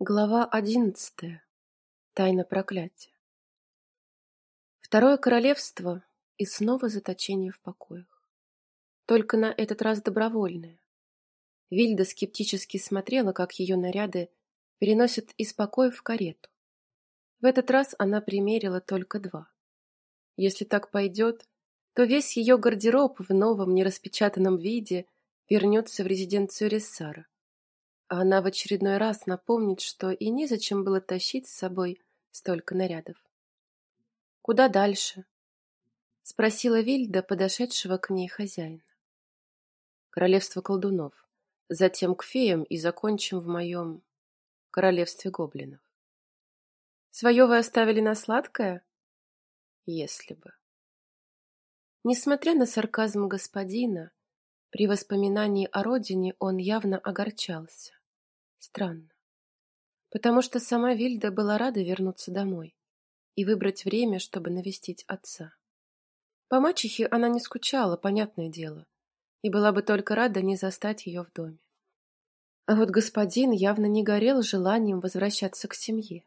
Глава одиннадцатая. Тайна проклятия. Второе королевство и снова заточение в покоях. Только на этот раз добровольное. Вильда скептически смотрела, как ее наряды переносят из покоя в карету. В этот раз она примерила только два. Если так пойдет, то весь ее гардероб в новом нераспечатанном виде вернется в резиденцию Рессара – она в очередной раз напомнит, что и незачем было тащить с собой столько нарядов. «Куда дальше?» — спросила Вильда, подошедшего к ней хозяина. «Королевство колдунов, затем к феям и закончим в моем королевстве гоблинов». «Свое вы оставили на сладкое?» «Если бы». Несмотря на сарказм господина, при воспоминании о родине он явно огорчался. Странно. Потому что сама Вильда была рада вернуться домой и выбрать время, чтобы навестить отца. По мачехе она не скучала, понятное дело, и была бы только рада не застать ее в доме. А вот господин явно не горел желанием возвращаться к семье.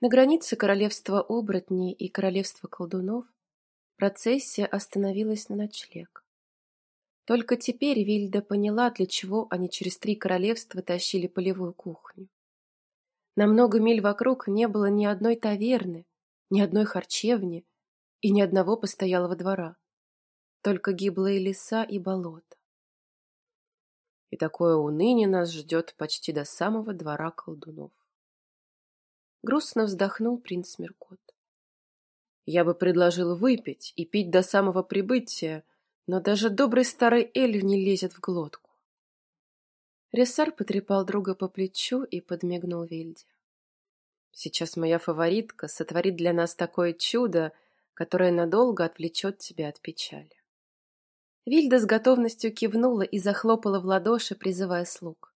На границе королевства оборотней и королевства колдунов процессия остановилась на ночлег. Только теперь Вильда поняла, для чего они через три королевства тащили полевую кухню. На много миль вокруг не было ни одной таверны, ни одной харчевни и ни одного постоялого двора. Только гиблые леса и болота. И такое уныние нас ждет почти до самого двора колдунов. Грустно вздохнул принц Меркот. Я бы предложил выпить и пить до самого прибытия, но даже добрый старый Эль не лезет в глотку. Рессар потрепал друга по плечу и подмигнул Вильде. Сейчас моя фаворитка сотворит для нас такое чудо, которое надолго отвлечет тебя от печали. Вильда с готовностью кивнула и захлопала в ладоши, призывая слуг.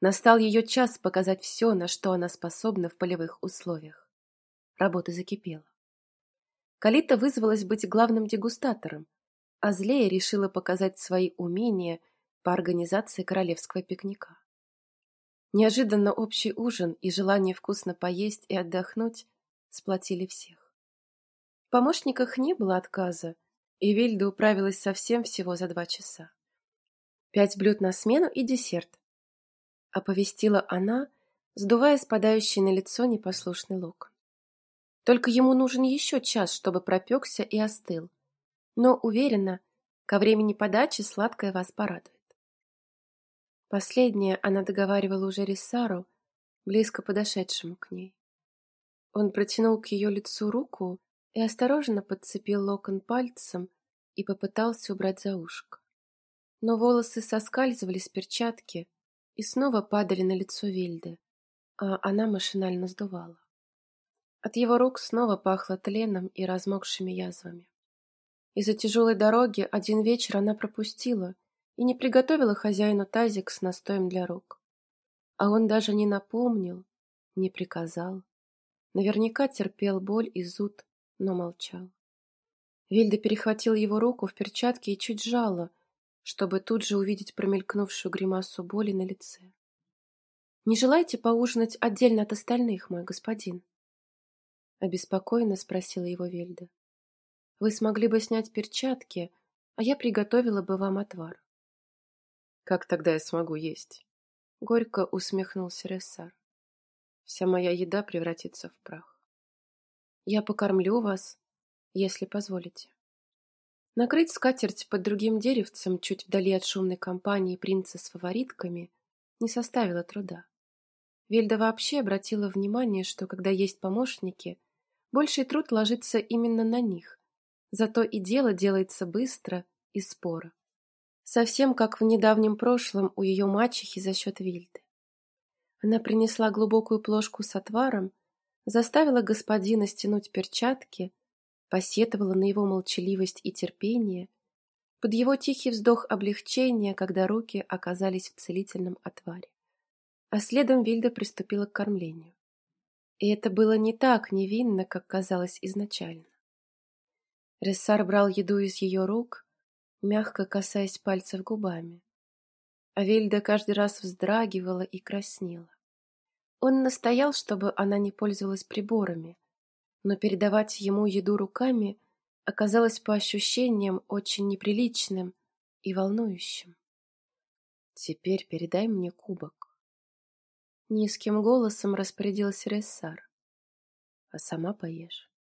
Настал ее час показать все, на что она способна в полевых условиях. Работа закипела. Калита вызвалась быть главным дегустатором, а Злея решила показать свои умения по организации королевского пикника. Неожиданно общий ужин и желание вкусно поесть и отдохнуть сплотили всех. В помощниках не было отказа, и Вильда управилась совсем всего за два часа. Пять блюд на смену и десерт. Оповестила она, сдувая спадающий на лицо непослушный локон. Только ему нужен еще час, чтобы пропекся и остыл, но уверена, ко времени подачи сладкое вас порадует. Последнее она договаривала уже Рисару, близко подошедшему к ней. Он протянул к ее лицу руку и осторожно подцепил локон пальцем и попытался убрать за ушко. Но волосы соскальзывали с перчатки и снова падали на лицо Вильды, а она машинально сдувала. От его рук снова пахло тленом и размокшими язвами. Из-за тяжелой дороги один вечер она пропустила и не приготовила хозяину тазик с настоем для рук. А он даже не напомнил, не приказал. Наверняка терпел боль и зуд, но молчал. Вильда перехватила его руку в перчатке и чуть жала, чтобы тут же увидеть промелькнувшую гримасу боли на лице. «Не желаете поужинать отдельно от остальных, мой господин?» Обеспокоенно спросила его Вильда. Вы смогли бы снять перчатки, а я приготовила бы вам отвар. Как тогда я смогу есть? Горько усмехнулся Рессар. Вся моя еда превратится в прах. Я покормлю вас, если позволите. Накрыть скатерть под другим деревцем чуть вдали от шумной компании принца с фаворитками не составило труда. Вельда вообще обратила внимание, что когда есть помощники, больший труд ложится именно на них, Зато и дело делается быстро и споро. Совсем как в недавнем прошлом у ее мачехи за счет Вильды. Она принесла глубокую плошку с отваром, заставила господина стянуть перчатки, посетовала на его молчаливость и терпение, под его тихий вздох облегчения, когда руки оказались в целительном отваре. А следом Вильда приступила к кормлению. И это было не так невинно, как казалось изначально. Рессар брал еду из ее рук, мягко касаясь пальцев губами. А Вильда каждый раз вздрагивала и краснела. Он настоял, чтобы она не пользовалась приборами, но передавать ему еду руками оказалось по ощущениям очень неприличным и волнующим. «Теперь передай мне кубок». Низким голосом распорядился Рессар. «А сама поешь».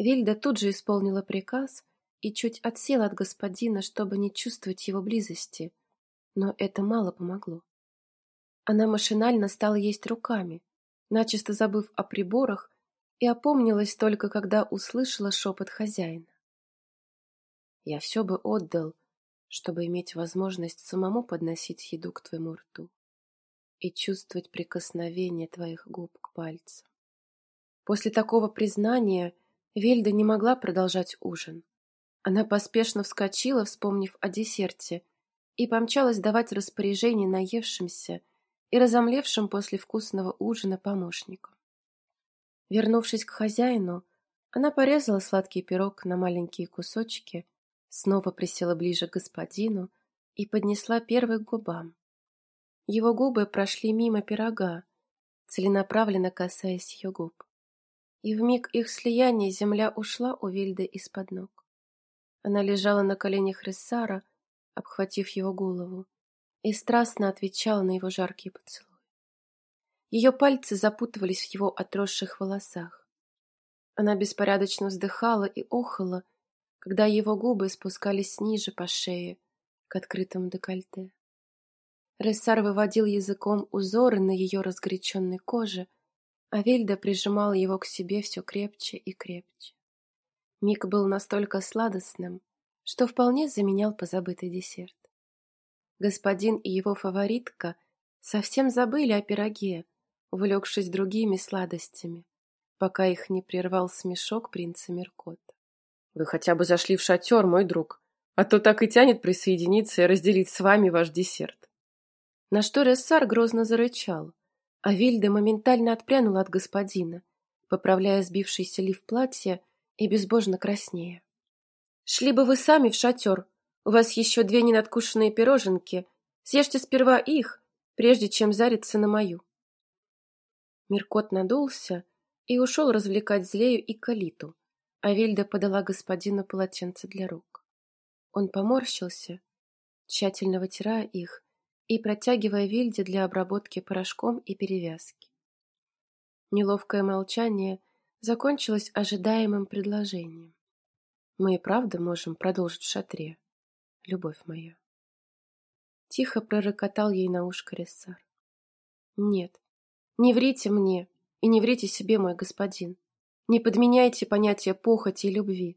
Вильда тут же исполнила приказ и чуть отсела от господина, чтобы не чувствовать его близости, но это мало помогло. Она машинально стала есть руками, начисто забыв о приборах, и опомнилась только, когда услышала шепот хозяина. «Я все бы отдал, чтобы иметь возможность самому подносить еду к твоему рту и чувствовать прикосновение твоих губ к пальцам». После такого признания Вельда не могла продолжать ужин. Она поспешно вскочила, вспомнив о десерте, и помчалась давать распоряжение наевшимся и разомлевшим после вкусного ужина помощникам. Вернувшись к хозяину, она порезала сладкий пирог на маленькие кусочки, снова присела ближе к господину и поднесла первый к губам. Его губы прошли мимо пирога, целенаправленно касаясь ее губ и в миг их слияния земля ушла у Вильды из-под ног. Она лежала на коленях Рессара, обхватив его голову, и страстно отвечала на его жаркие поцелуи. Ее пальцы запутывались в его отросших волосах. Она беспорядочно вздыхала и охала, когда его губы спускались ниже по шее, к открытому декольте. Рессар выводил языком узоры на ее разгоряченной коже, а Вильда прижимала его к себе все крепче и крепче. Миг был настолько сладостным, что вполне заменял позабытый десерт. Господин и его фаворитка совсем забыли о пироге, увлекшись другими сладостями, пока их не прервал смешок принца Меркота. «Вы хотя бы зашли в шатер, мой друг, а то так и тянет присоединиться и разделить с вами ваш десерт». На что Рессар грозно зарычал, а Вильда моментально отпрянула от господина, поправляя сбившийся лиф платья и безбожно краснея. «Шли бы вы сами в шатер. У вас еще две ненадкушенные пироженки. Съешьте сперва их, прежде чем зариться на мою». Миркот надулся и ушел развлекать Злею и Калиту, а Вильда подала господину полотенце для рук. Он поморщился, тщательно вытирая их, и протягивая Вильде для обработки порошком и перевязки. Неловкое молчание закончилось ожидаемым предложением. Мы и правда можем продолжить в шатре, любовь моя. Тихо пророкотал ей на ушко Рессар. Нет, не врите мне и не врите себе, мой господин. Не подменяйте понятия похоти и любви.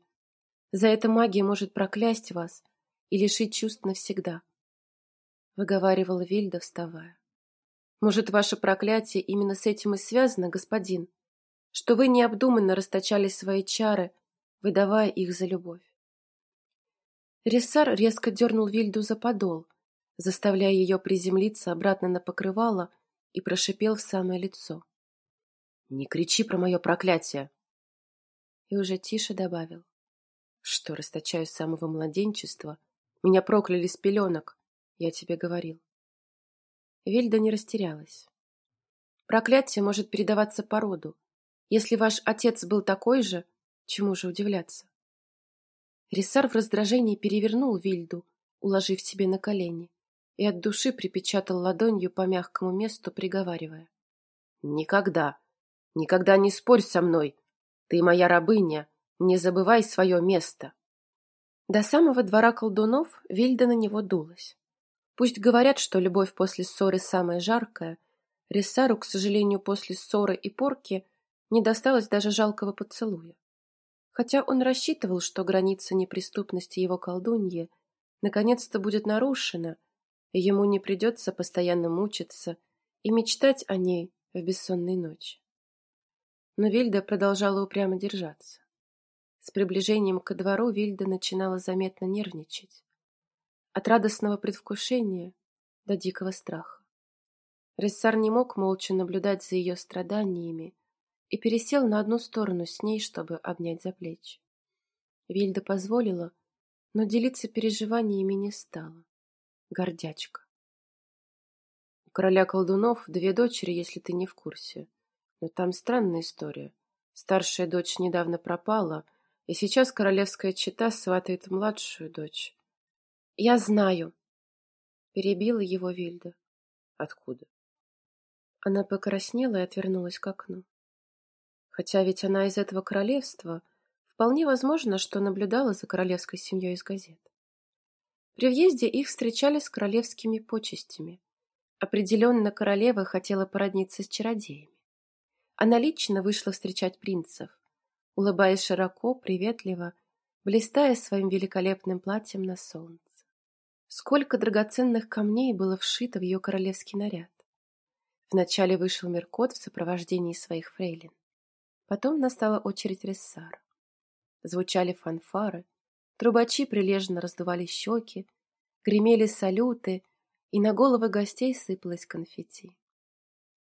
За это магия может проклясть вас и лишить чувств навсегда. — выговаривала Вильда, вставая. «Может, ваше проклятие именно с этим и связано, господин? Что вы необдуманно расточали свои чары, выдавая их за любовь?» Рессар резко дернул Вильду за подол, заставляя ее приземлиться обратно на покрывало и прошипел в самое лицо. «Не кричи про мое проклятие!» И уже тише добавил, что расточаю с самого младенчества. Меня прокляли с пеленок, я тебе говорил. Вильда не растерялась. Проклятие может передаваться по роду. Если ваш отец был такой же, чему же удивляться? Рисар в раздражении перевернул Вильду, уложив себе на колени, и от души припечатал ладонью по мягкому месту, приговаривая. «Никогда, никогда не спорь со мной. Ты моя рабыня, не забывай свое место». До самого двора колдунов Вильда на него дулась. Пусть говорят, что любовь после ссоры самая жаркая, Рессару, к сожалению, после ссоры и порки не досталось даже жалкого поцелуя. Хотя он рассчитывал, что граница неприступности его колдуньи наконец-то будет нарушена, и ему не придется постоянно мучиться и мечтать о ней в бессонной ночи. Но Вильда продолжала упрямо держаться. С приближением ко двору Вильда начинала заметно нервничать от радостного предвкушения до дикого страха. Рессар не мог молча наблюдать за ее страданиями и пересел на одну сторону с ней, чтобы обнять за плечи. Вильда позволила, но делиться переживаниями не стала. Гордячка. короля колдунов две дочери, если ты не в курсе. Но там странная история. Старшая дочь недавно пропала, и сейчас королевская чета сватает младшую дочь. Я знаю. Перебила его Вильда. Откуда? Она покраснела и отвернулась к окну. Хотя ведь она из этого королевства, вполне возможно, что наблюдала за королевской семьей из газет. При въезде их встречали с королевскими почестями. Определенно королева хотела породниться с чародеями. Она лично вышла встречать принцев, улыбаясь широко, приветливо, блистая своим великолепным платьем на солнце. Сколько драгоценных камней было вшито в ее королевский наряд. Вначале вышел Меркот в сопровождении своих фрейлин. Потом настала очередь Рессара. Звучали фанфары, трубачи прилежно раздували щеки, гремели салюты, и на головы гостей сыпалось конфетти.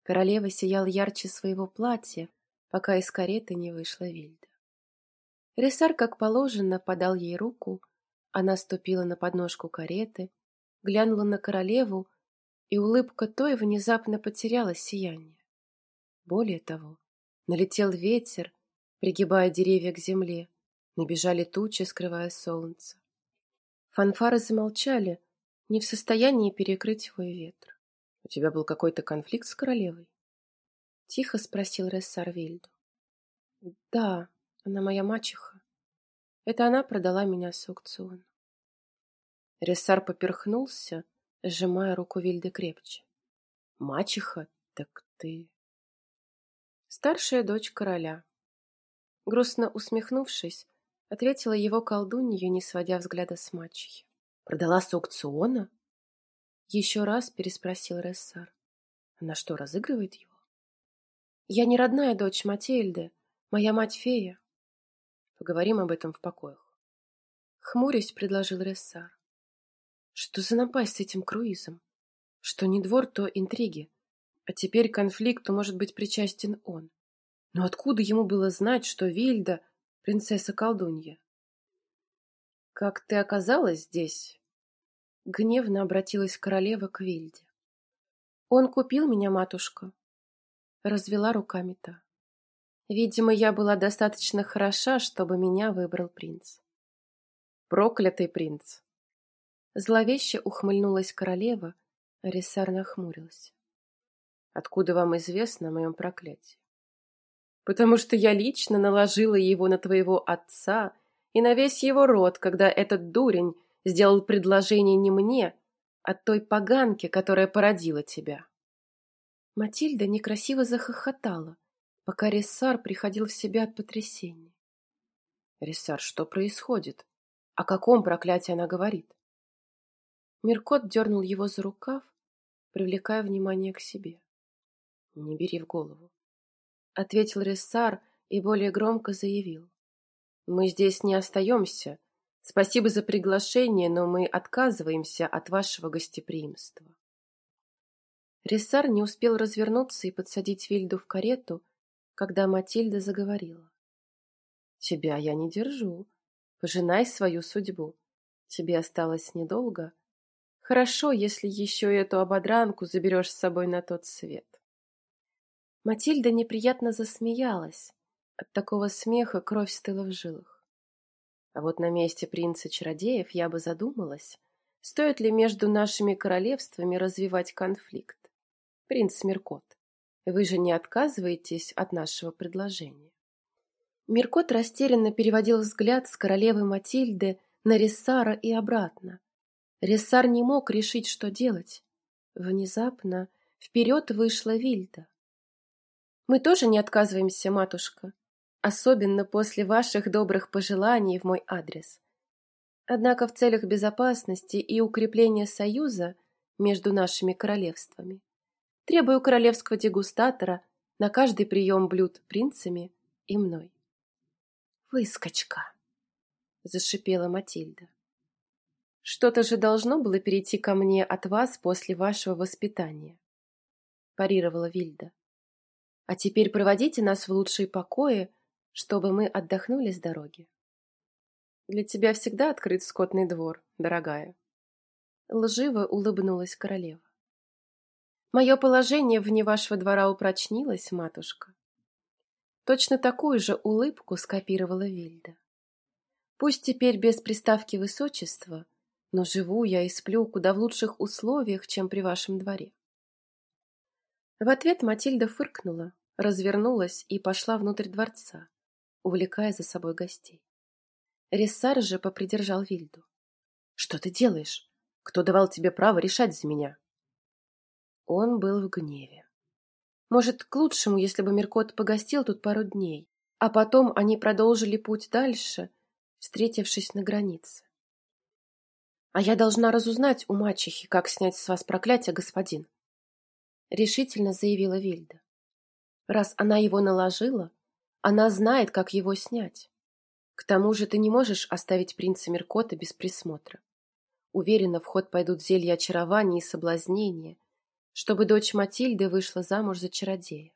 Королева сияла ярче своего платья, пока из кареты не вышла Вильда. Ресар, как положено, подал ей руку, она ступила на подножку кареты, глянула на королеву, и улыбка той внезапно потеряла сияние. Более того, налетел ветер, пригибая деревья к земле, набежали тучи, скрывая солнце. Фанфары замолчали, не в состоянии перекрыть его ветр. У тебя был какой-то конфликт с королевой? Тихо спросил Рессар Вильду. Да, она моя мачеха. Это она продала меня с аукциона. Рессар поперхнулся, сжимая руку Вильды крепче. Мачеха? Так ты... Старшая дочь короля. Грустно усмехнувшись, ответила его колдунья, не сводя взгляда с мачехи. Продала с аукциона? Еще раз переспросил Рессар. Она что, разыгрывает его? Я не родная дочь Матильды, моя мать фея. Поговорим об этом в покоях. Хмурясь, предложил Рессар. Что за напасть с этим круизом? Что не двор, то интриги. А теперь к конфликту может быть причастен он. Но откуда ему было знать, что Вильда — принцесса-колдунья? «Как ты оказалась здесь?» Гневно обратилась королева к Вильде. «Он купил меня, матушка», — развела руками та. «Видимо, я была достаточно хороша, чтобы меня выбрал принц». «Проклятый принц!» Зловеще ухмыльнулась королева, а Рисар нахмурился. «Откуда вам известно о моем проклятии?» «Потому что я лично наложила его на твоего отца и на весь его род, когда этот дурень сделал предложение не мне, а той поганке, которая породила тебя». Матильда некрасиво захохотала, пока Рессар приходил в себя от потрясения. «Рессар, что происходит? О каком проклятии она говорит?» Миркот дернул его за рукав, привлекая внимание к себе. «Не бери в голову», — ответил Рессар и более громко заявил. «Мы здесь не остаемся. Спасибо за приглашение, но мы отказываемся от вашего гостеприимства». Рессар не успел развернуться и подсадить Вильду в карету, когда Матильда заговорила. «Тебя я не держу. Пожинай свою судьбу. Тебе осталось недолго». Хорошо, если еще эту ободранку заберешь с собой на тот свет. Матильда неприятно засмеялась. От такого смеха кровь стыла в жилах. А вот на месте принца-чародеев я бы задумалась, стоит ли между нашими королевствами развивать конфликт. Принц Миркот, вы же не отказываетесь от нашего предложения. Миркот растерянно переводил взгляд с королевы Матильды на Рессара и обратно, Рессар не мог решить, что делать. Внезапно вперед вышла Вильда. «Мы тоже не отказываемся, матушка, особенно после ваших добрых пожеланий в мой адрес. Однако в целях безопасности и укрепления союза между нашими королевствами требую королевского дегустатора на каждый прием блюд принцами и мной». «Выскочка!» — зашипела Матильда. Что-то же должно было перейти ко мне от вас после вашего воспитания, парировала Вильда. А теперь проводите нас в лучшие покои, чтобы мы отдохнули с дороги. Для тебя всегда открыт скотный двор, дорогая. Лживо улыбнулась королева. Мое положение вне вашего двора упрочнилось, матушка. Точно такую же улыбку скопировала Вильда. Пусть теперь без приставки высочества, но живу я и сплю куда в лучших условиях, чем при вашем дворе. В ответ Матильда фыркнула, развернулась и пошла внутрь дворца, увлекая за собой гостей. Рессар же попридержал Вильду. — Что ты делаешь? Кто давал тебе право решать за меня? Он был в гневе. Может, к лучшему, если бы Меркот погостил тут пару дней, а потом они продолжили путь дальше, встретившись на границе. «А я должна разузнать у мачехи, как снять с вас проклятие, господин», — решительно заявила Вильда. «Раз она его наложила, она знает, как его снять. К тому же ты не можешь оставить принца Меркота без присмотра. Уверена, в ход пойдут зелья очарования и соблазнения, чтобы дочь Матильды вышла замуж за чародея.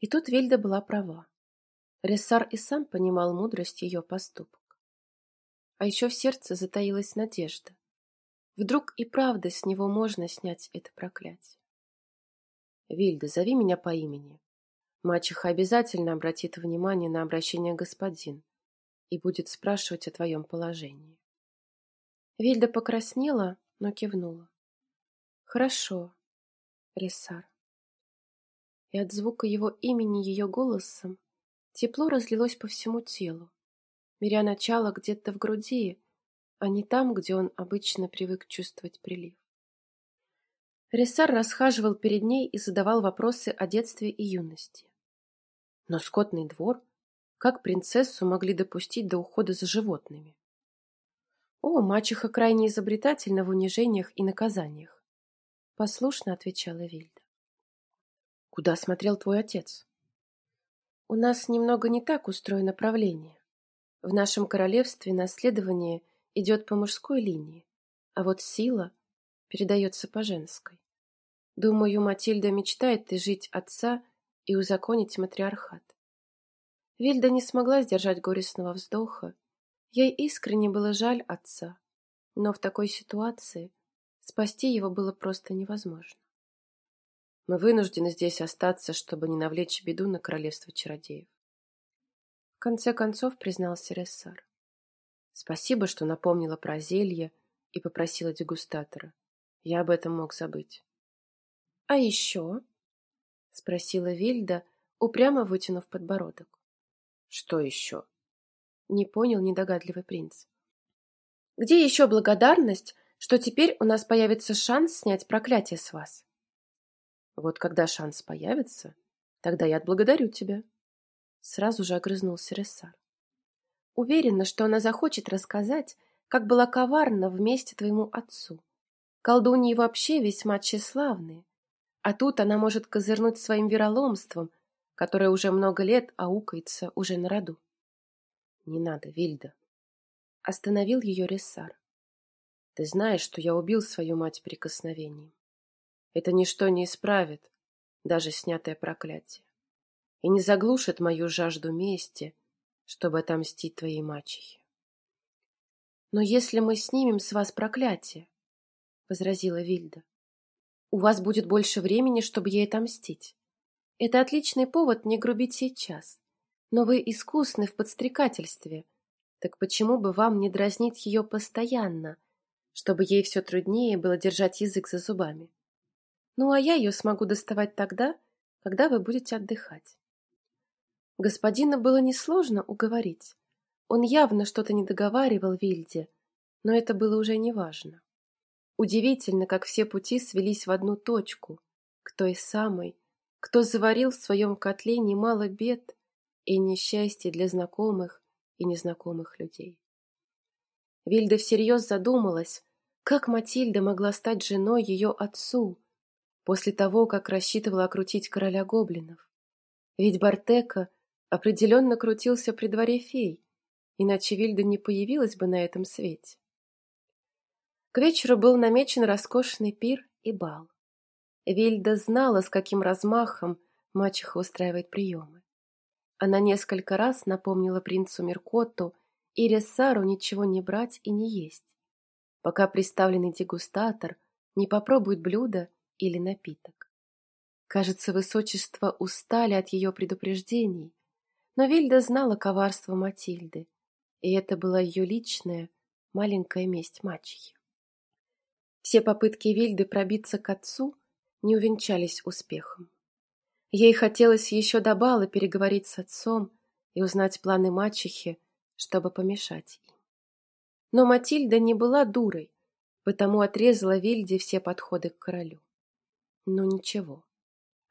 И тут Вильда была права. Рессар и сам понимал мудрость ее поступок. А еще в сердце затаилась надежда. Вдруг и правда с него можно снять это проклятие. Вильда, зови меня по имени. Мачеха обязательно обратит внимание на обращение господин и будет спрашивать о твоем положении. Вильда покраснела, но кивнула. Хорошо, Ресар. И от звука его имени ее голосом тепло разлилось по всему телу, беря начало где-то в груди, а не там, где он обычно привык чувствовать прилив. Ресар расхаживал перед ней и задавал вопросы о детстве и юности. Но скотный двор, как принцессу могли допустить до ухода за животными? О, мачеха крайне изобретательна в унижениях и наказаниях. Послушно отвечала Вильда. Куда смотрел твой отец? У нас немного не так устроено правление. В нашем королевстве наследование идет по мужской линии, а вот сила передается по женской. Думаю, Матильда мечтает жить отца и узаконить матриархат. Вильда не смогла сдержать горестного вздоха. Ей искренне было жаль отца, но в такой ситуации Спасти его было просто невозможно. Мы вынуждены здесь остаться, чтобы не навлечь беду на королевство чародеев. В конце концов признался Рессар. Спасибо, что напомнила про зелье и попросила дегустатора. Я об этом мог забыть. — А еще? — спросила Вильда, упрямо вытянув подбородок. — Что еще? — не понял недогадливый принц. — Где еще благодарность что теперь у нас появится шанс снять проклятие с вас. Вот когда шанс появится, тогда я отблагодарю тебя. Сразу же огрызнулся Рессар. Уверена, что она захочет рассказать, как была коварна вместе твоему отцу. Колдуньи вообще весьма тщеславные, а тут она может козырнуть своим вероломством, которое уже много лет аукается уже на роду. Не надо, Вильда. Остановил ее Рессар. Ты знаешь, что я убил свою мать прикосновением. Это ничто не исправит, даже снятое проклятие, и не заглушит мою жажду мести, чтобы отомстить твоей мачехе. Но если мы снимем с вас проклятие, — возразила Вильда, — у вас будет больше времени, чтобы ей отомстить. Это отличный повод не грубить сейчас, но вы искусны в подстрекательстве, так почему бы вам не дразнить ее постоянно, — чтобы ей все труднее было держать язык за зубами. Ну, а я ее смогу доставать тогда, когда вы будете отдыхать. Господина было несложно уговорить. Он явно что-то не договаривал Вильде, но это было уже неважно. Удивительно, как все пути свелись в одну точку, к той самой, кто заварил в своем котле немало бед и несчастья для знакомых и незнакомых людей. Вильда всерьез задумалась, как Матильда могла стать женой ее отцу после того, как рассчитывала окрутить короля гоблинов? Ведь Бартека определенно крутился при дворе фей, иначе Вильда не появилась бы на этом свете. К вечеру был намечен роскошный пир и бал. Вильда знала, с каким размахом мачеха устраивает приемы. Она несколько раз напомнила принцу Меркоту и Рессару ничего не брать и не есть, пока представленный дегустатор не попробует блюдо или напиток. Кажется, высочество устали от ее предупреждений, но Вильда знала коварство Матильды, и это была ее личная маленькая месть мачехи. Все попытки Вильды пробиться к отцу не увенчались успехом. Ей хотелось еще до бала переговорить с отцом и узнать планы мачехи, чтобы помешать им. Но Матильда не была дурой, потому отрезала Вильде все подходы к королю. Ну ничего,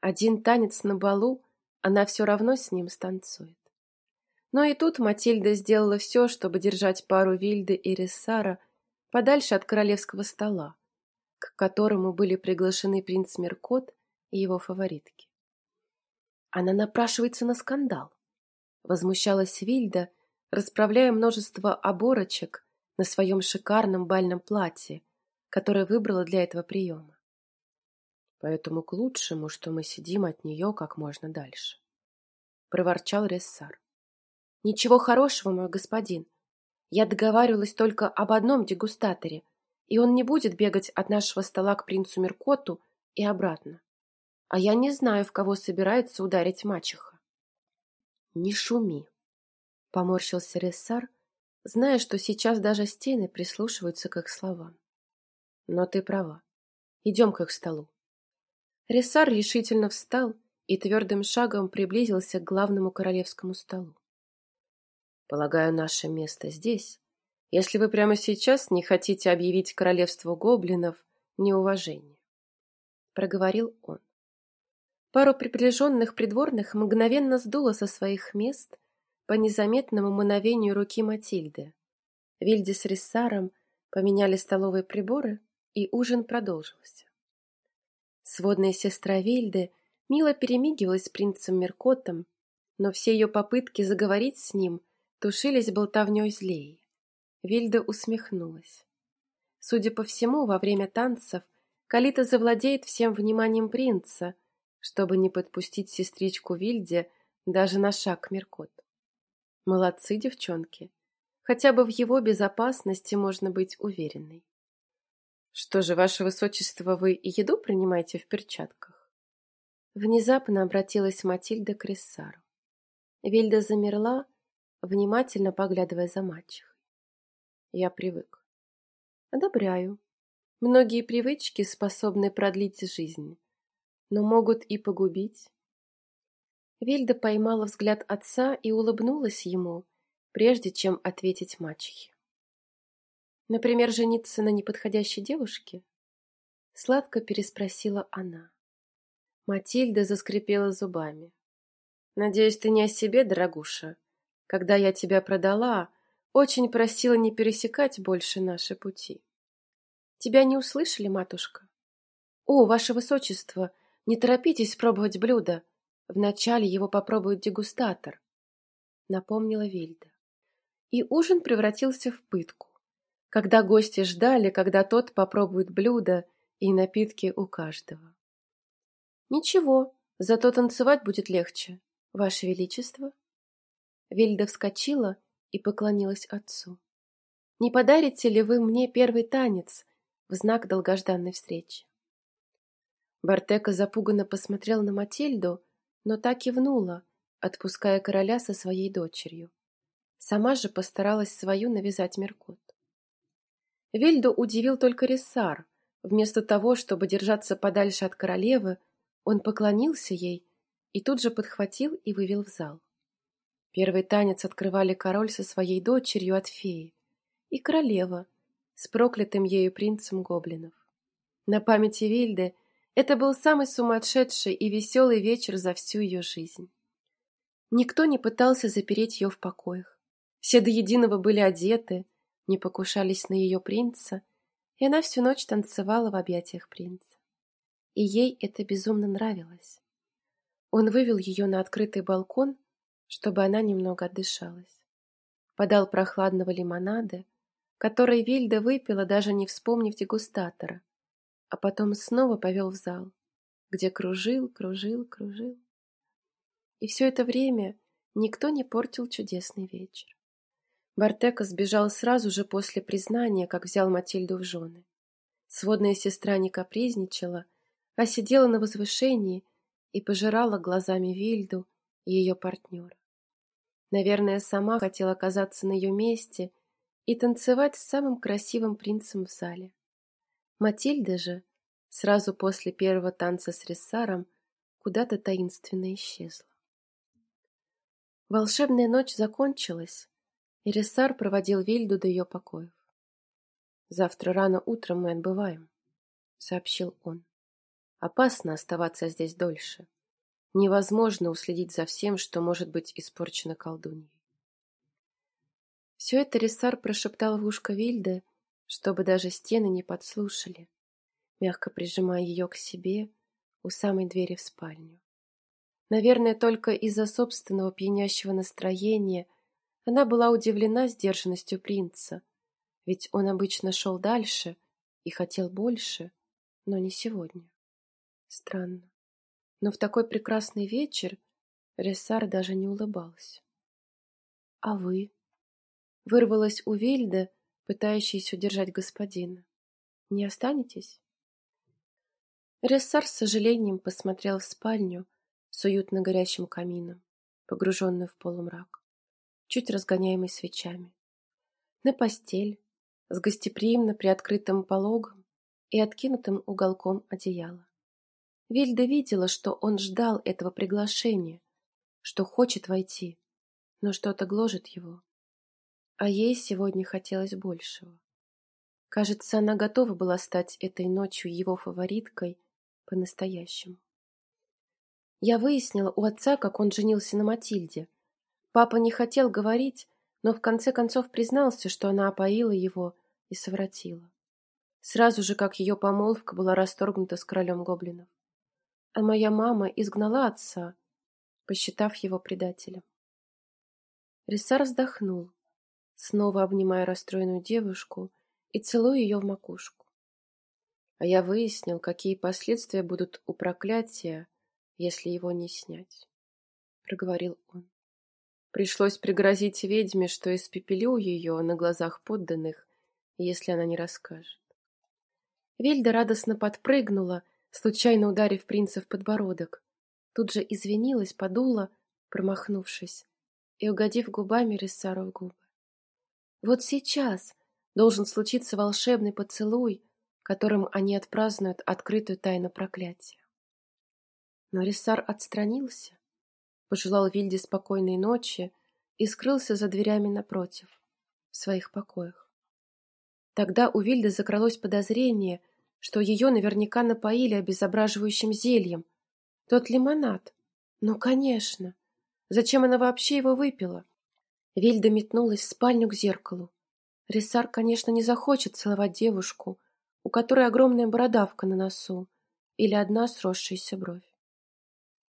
один танец на балу, она все равно с ним станцует. Но и тут Матильда сделала все, чтобы держать пару Вильды и Рессара подальше от королевского стола, к которому были приглашены принц Меркот и его фаворитки. Она напрашивается на скандал. Возмущалась Вильда, расправляя множество оборочек на своем шикарном бальном платье, которое выбрала для этого приема. Поэтому к лучшему, что мы сидим от нее как можно дальше. Проворчал Рессар. Ничего хорошего, мой господин. Я договаривалась только об одном дегустаторе, и он не будет бегать от нашего стола к принцу Меркоту и обратно. А я не знаю, в кого собирается ударить мачеха. Не шуми, поморщился Рессар, зная, что сейчас даже стены прислушиваются к их словам. Но ты права. Идем к их столу. Ресар решительно встал и твердым шагом приблизился к главному королевскому столу. Полагаю, наше место здесь, если вы прямо сейчас не хотите объявить королевству гоблинов неуважение, проговорил он. Пару приближенных придворных мгновенно сдуло со своих мест по незаметному мановению руки Матильды. Вильде с Рессаром поменяли столовые приборы, и ужин продолжился. Сводная сестра Вильды мило перемигивалась с принцем Меркотом, но все ее попытки заговорить с ним тушились болтовней злей. Вильда усмехнулась. Судя по всему, во время танцев Калита завладеет всем вниманием принца, чтобы не подпустить сестричку Вильде даже на шаг к Меркоту. Молодцы, девчонки. Хотя бы в его безопасности можно быть уверенной. Что же, ваше высочество, вы и еду принимаете в перчатках? Внезапно обратилась Матильда к Рессару. Вильда замерла, внимательно поглядывая за мачехой. Я привык. Одобряю. Многие привычки способны продлить жизнь, но могут и погубить. Вильда поймала взгляд отца и улыбнулась ему, прежде чем ответить мачехе. Например, жениться на неподходящей девушке? Сладко переспросила она. Матильда заскрипела зубами. Надеюсь, ты не о себе, дорогуша. Когда я тебя продала, очень просила не пересекать больше наши пути. Тебя не услышали, матушка? О, ваше высочество, не торопитесь пробовать блюдо. Вначале его попробует дегустатор, напомнила Вильда. И ужин превратился в пытку когда гости ждали, когда тот попробует блюдо и напитки у каждого. «Ничего, зато танцевать будет легче, Ваше Величество». Вильда вскочила и поклонилась отцу. «Не подарите ли вы мне первый танец в знак долгожданной встречи?» Бартека запуганно посмотрел на Матильду, но так кивнула, отпуская короля со своей дочерью. Сама же постаралась свою навязать Меркут. Вильду удивил только Рессар. Вместо того, чтобы держаться подальше от королевы, он поклонился ей и тут же подхватил и вывел в зал. Первый танец открывали король со своей дочерью от феи и королева с проклятым ею принцем гоблинов. На памяти Вильды это был самый сумасшедший и веселый вечер за всю ее жизнь. Никто не пытался запереть ее в покоях. Все до единого были одеты, не покушались на ее принца, и она всю ночь танцевала в объятиях принца. И ей это безумно нравилось. Он вывел ее на открытый балкон, чтобы она немного отдышалась. Подал прохладного лимонада, который Вильда выпила, даже не вспомнив дегустатора, а потом снова повел в зал, где кружил, кружил, кружил. И все это время никто не портил чудесный вечер. Бартека сбежал сразу же после признания, как взял Матильду в жены. Сводная сестра не капризничала, а сидела на возвышении и пожирала глазами Вильду и ее партнера. Наверное, сама хотела оказаться на ее месте и танцевать с самым красивым принцем в зале. Матильда же, сразу после первого танца с Рессаром, куда-то таинственно исчезла. Волшебная ночь закончилась, и Рессар проводил Вильду до ее покоев. «Завтра рано утром мы отбываем», — сообщил он. «Опасно оставаться здесь дольше. Невозможно уследить за всем, что может быть испорчено колдуньей». Все это Рессар прошептал в ушко Вильды, чтобы даже стены не подслушали, мягко прижимая ее к себе у самой двери в спальню. Наверное, только из-за собственного пьянящего настроения она была удивлена сдержанностью принца, ведь он обычно шел дальше и хотел больше, но не сегодня. Странно. Но в такой прекрасный вечер Рессар даже не улыбался. — А вы? — вырвалась у Вильда, пытающаяся удержать господина. — Не останетесь? Рессар с сожалением посмотрел в спальню с уютно горящим камином, погруженную в полумрак, чуть разгоняемый свечами. На постель, с гостеприимно приоткрытым пологом и откинутым уголком одеяла. Вильда видела, что он ждал этого приглашения, что хочет войти, но что-то гложет его. А ей сегодня хотелось большего. Кажется, она готова была стать этой ночью его фавориткой по-настоящему. Я выяснила у отца, как он женился на Матильде. Папа не хотел говорить, но в конце концов признался, что она опоила его и совратила. Сразу же, как ее помолвка была расторгнута с королем гоблинов. А моя мама изгнала отца, посчитав его предателем. Рисар вздохнул, снова обнимая расстроенную девушку и целуя ее в макушку. А я выяснил, какие последствия будут у проклятия, если его не снять, — проговорил он. Пришлось пригрозить ведьме, что испепелю ее на глазах подданных, если она не расскажет. Вильда радостно подпрыгнула, случайно ударив принца в подбородок. Тут же извинилась, подула, промахнувшись, и угодив губами Рессару в губы. Вот сейчас должен случиться волшебный поцелуй, которым они отпразднуют открытую тайну проклятия. Но Рессар отстранился, пожелал Вильде спокойной ночи и скрылся за дверями напротив, в своих покоях. Тогда у Вильды закралось подозрение, что ее наверняка напоили обезображивающим зельем. Тот лимонад. Ну, конечно. Зачем она вообще его выпила? Вильда метнулась в спальню к зеркалу. Рисар, конечно, не захочет целовать девушку, у которой огромная бородавка на носу или одна сросшаяся бровь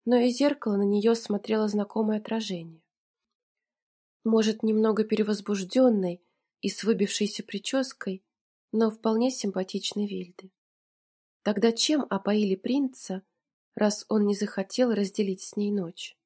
но из зеркала на нее смотрело знакомое отражение. Может, немного перевозбужденной и с выбившейся прической, но вполне симпатичной Вильды. Тогда чем опоили принца, раз он не захотел разделить с ней ночь?